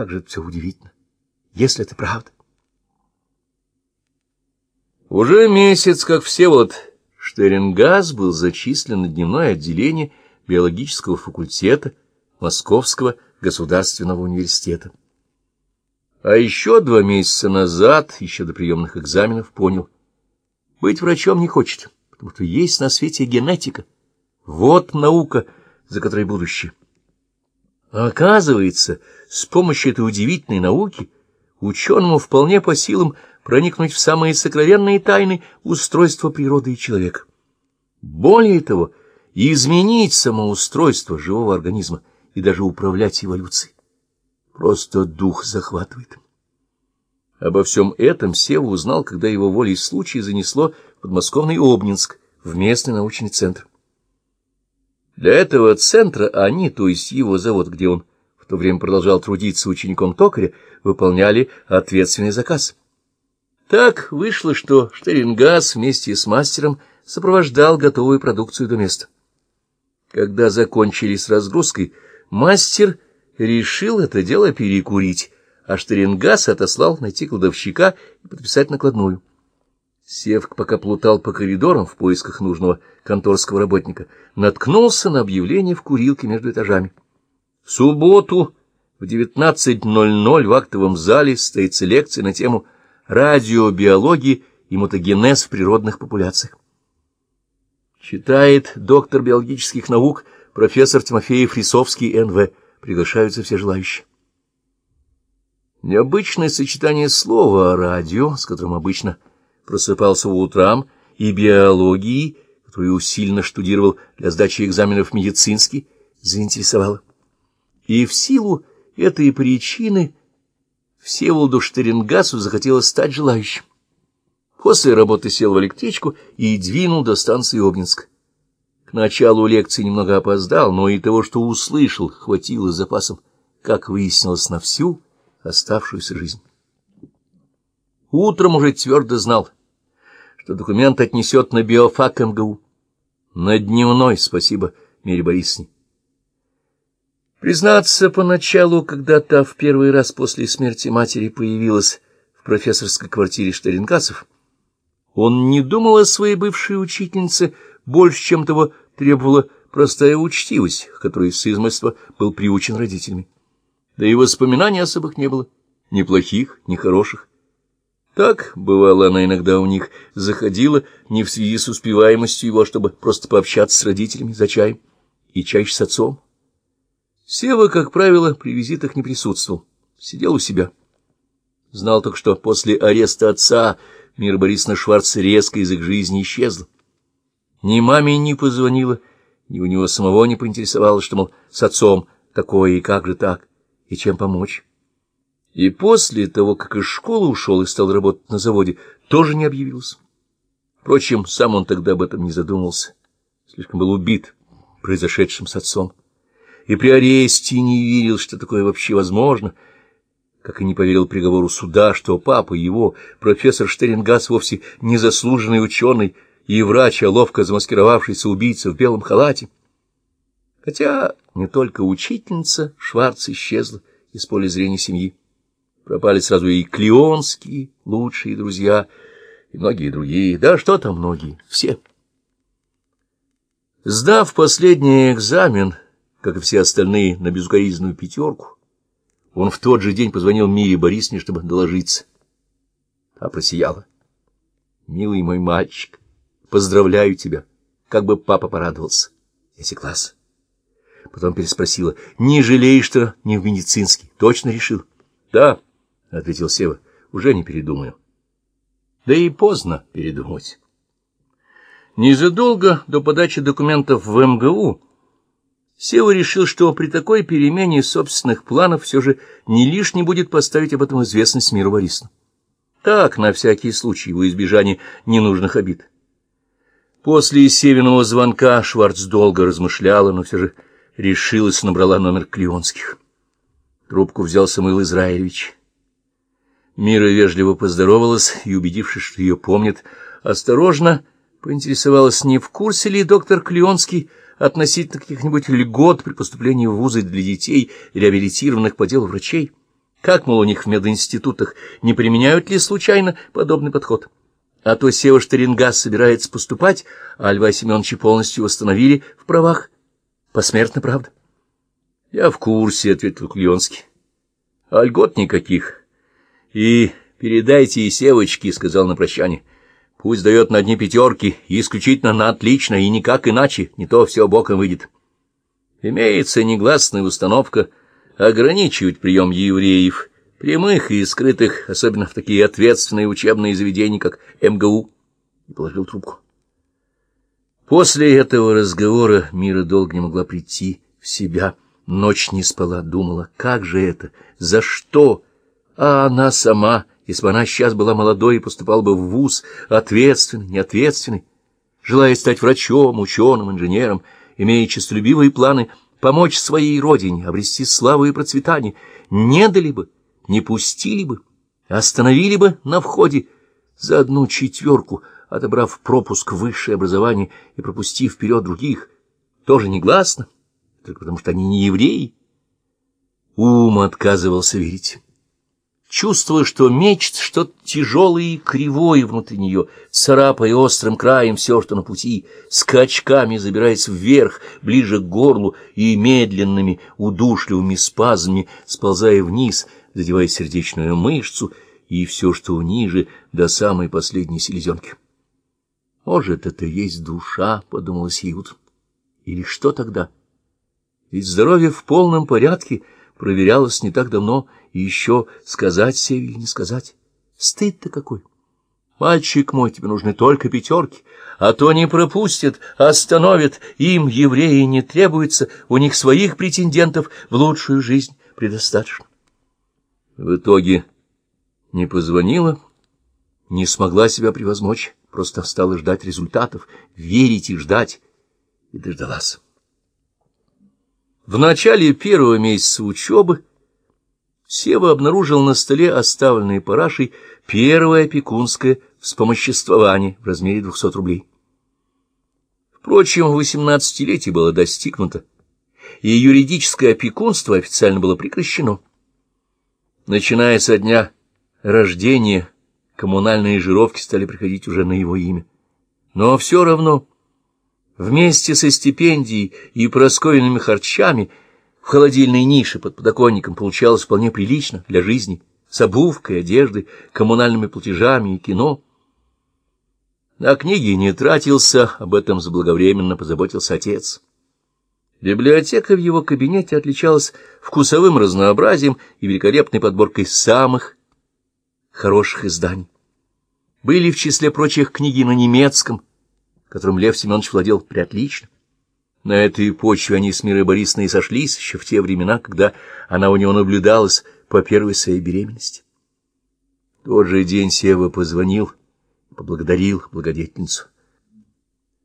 как же это все удивительно, если это правда. Уже месяц, как Всеволод Штерингас был зачислен на дневное отделение биологического факультета Московского государственного университета. А еще два месяца назад, еще до приемных экзаменов, понял, быть врачом не хочет, потому что есть на свете генетика. Вот наука, за которой будущее. А оказывается, с помощью этой удивительной науки ученому вполне по силам проникнуть в самые сокровенные тайны устройства природы и человека. Более того, изменить самоустройство живого организма и даже управлять эволюцией. Просто дух захватывает. Обо всем этом Сева узнал, когда его волей случая занесло в подмосковный Обнинск, в местный научный центр. Для этого центра они, то есть его завод, где он в то время продолжал трудиться учеником токаря, выполняли ответственный заказ. Так вышло, что Штерингас вместе с мастером сопровождал готовую продукцию до места. Когда закончили с разгрузкой, мастер решил это дело перекурить, а Штерингас отослал найти кладовщика и подписать накладную. Севк пока плутал по коридорам в поисках нужного конторского работника, наткнулся на объявление в курилке между этажами. В субботу в 19.00 в актовом зале состоится лекция на тему «Радиобиологии и мутагенез в природных популяциях». Читает доктор биологических наук профессор Тимофеев Рисовский, Н.В. Приглашаются все желающие. Необычное сочетание слова «радио», с которым обычно просыпался по утрам, и биологии, которую усиленно штудировал для сдачи экзаменов медицинский, заинтересовало. И в силу этой причины Всеволоду Штерингасу захотелось стать желающим. После работы сел в электричку и двинул до станции Обнинск. К началу лекции немного опоздал, но и того, что услышал, хватило запасом, как выяснилось, на всю оставшуюся жизнь. Утром уже твердо знал — что документ отнесет на биофак МГУ. На дневной, спасибо Мире Борисовне. Признаться, поначалу, когда та в первый раз после смерти матери появилась в профессорской квартире Штеринкасов, он не думал о своей бывшей учительнице больше, чем того требовала простая учтивость, к которой с измольства был приучен родителями. Да и воспоминаний особых не было, ни плохих, ни хороших. Так, бывало, она иногда у них заходила не в связи с успеваемостью его, чтобы просто пообщаться с родителями за чаем, и чаще с отцом. Сева, как правило, при визитах не присутствовал, сидел у себя. Знал только, что после ареста отца Мира Борисовна Шварц резко из их жизни исчезла. Ни маме не позвонила, ни у него самого не поинтересовалось, что, мол, с отцом такое и как же так, и чем помочь. И после того, как из школы ушел и стал работать на заводе, тоже не объявился. Впрочем, сам он тогда об этом не задумывался. Слишком был убит произошедшим с отцом. И при аресте не верил, что такое вообще возможно, как и не поверил приговору суда, что папа его, профессор Штерингас, вовсе незаслуженный ученый и врач, а ловко замаскировавшийся убийца в белом халате. Хотя не только учительница Шварц исчезла из поля зрения семьи. Пропали сразу и Клеонские, лучшие друзья, и многие другие. Да что там многие, все. Сдав последний экзамен, как и все остальные, на безукоризненную пятерку, он в тот же день позвонил Мире Борисовне, чтобы доложиться. А просияла. «Милый мой мальчик, поздравляю тебя, как бы папа порадовался». Если класс. Потом переспросила, «Не жалеешь, что не в медицинский? Точно решил?» «Да». — ответил Сева. — Уже не передумаю. Да и поздно передумать. Незадолго до подачи документов в МГУ Сева решил, что при такой перемене собственных планов все же не лишне будет поставить об этом известность миру Борисовну. Так, на всякий случай, во избежание ненужных обид. После Севиного звонка Шварц долго размышляла, но все же решилась, набрала номер Клеонских. Трубку взял Самуил Израилевич. Мира вежливо поздоровалась и, убедившись, что ее помнит, осторожно поинтересовалась, не в курсе ли доктор Клеонский относительно каких-нибудь льгот при поступлении в вузы для детей, реабилитированных по делу врачей. Как, мол, у них в мединститутах не применяют ли случайно подобный подход? А то Сева Штерингас собирается поступать, а Льва Семеновича полностью восстановили в правах. Посмертно, правда? — Я в курсе, — ответил Кульонский. — А льгот никаких. И передайте Севочке, — сказал на прощание. — Пусть дает на одни пятерки, исключительно на отлично, и никак иначе, не то все боком выйдет. Имеется негласная установка ограничивать прием евреев, прямых и скрытых, особенно в такие ответственные учебные заведения, как МГУ, и положил трубку. После этого разговора Мира долго не могла прийти в себя. Ночь не спала, думала, как же это, за что? А она сама, если бы она сейчас была молодой и поступала бы в вуз, ответственный, неответственный, желая стать врачом, ученым, инженером, имея честолюбивые планы помочь своей родине, обрести славу и процветание, не дали бы, не пустили бы, остановили бы на входе за одну четверку, отобрав пропуск высшее образование и пропустив вперед других, тоже негласно, только потому что они не евреи. Ум отказывался верить. Чувствуя, что мечет что-то тяжелое и кривое внутри нее, царапая острым краем все, что на пути, скачками забирается вверх, ближе к горлу и медленными, удушливыми спазмами, сползая вниз — задевая сердечную мышцу и все, что ниже, до самой последней селезенки. «Может, это и есть душа», — подумалось ей утром. «Или что тогда? Ведь здоровье в полном порядке проверялось не так давно, и еще сказать себе или не сказать. Стыд-то какой!» Мальчик мой, тебе нужны только пятерки, а то не пропустят, остановят. Им, евреи, не требуется, у них своих претендентов в лучшую жизнь предостаточно. В итоге не позвонила, не смогла себя превозмочь, просто стала ждать результатов, верить и ждать, и дождалась. В начале первого месяца учебы Сева обнаружил на столе оставленное парашей первое опекунское вспомоществование в размере двухсот рублей. Впрочем, восемнадцатилетие было достигнуто, и юридическое опекунство официально было прекращено. Начиная со дня рождения, коммунальные жировки стали приходить уже на его имя. Но все равно, вместе со стипендией и проскоенными харчами, в холодильной нише под подоконником получалось вполне прилично для жизни, с обувкой, одеждой, коммунальными платежами и кино. На книги не тратился, об этом заблаговременно позаботился отец. Библиотека в его кабинете отличалась вкусовым разнообразием и великолепной подборкой самых хороших изданий. Были в числе прочих книги на немецком, которым Лев Семенович владел приотлично. На этой почве они с Мирой Борисовной сошлись еще в те времена, когда она у него наблюдалась по первой своей беременности. В тот же день Сева позвонил поблагодарил благодетельницу —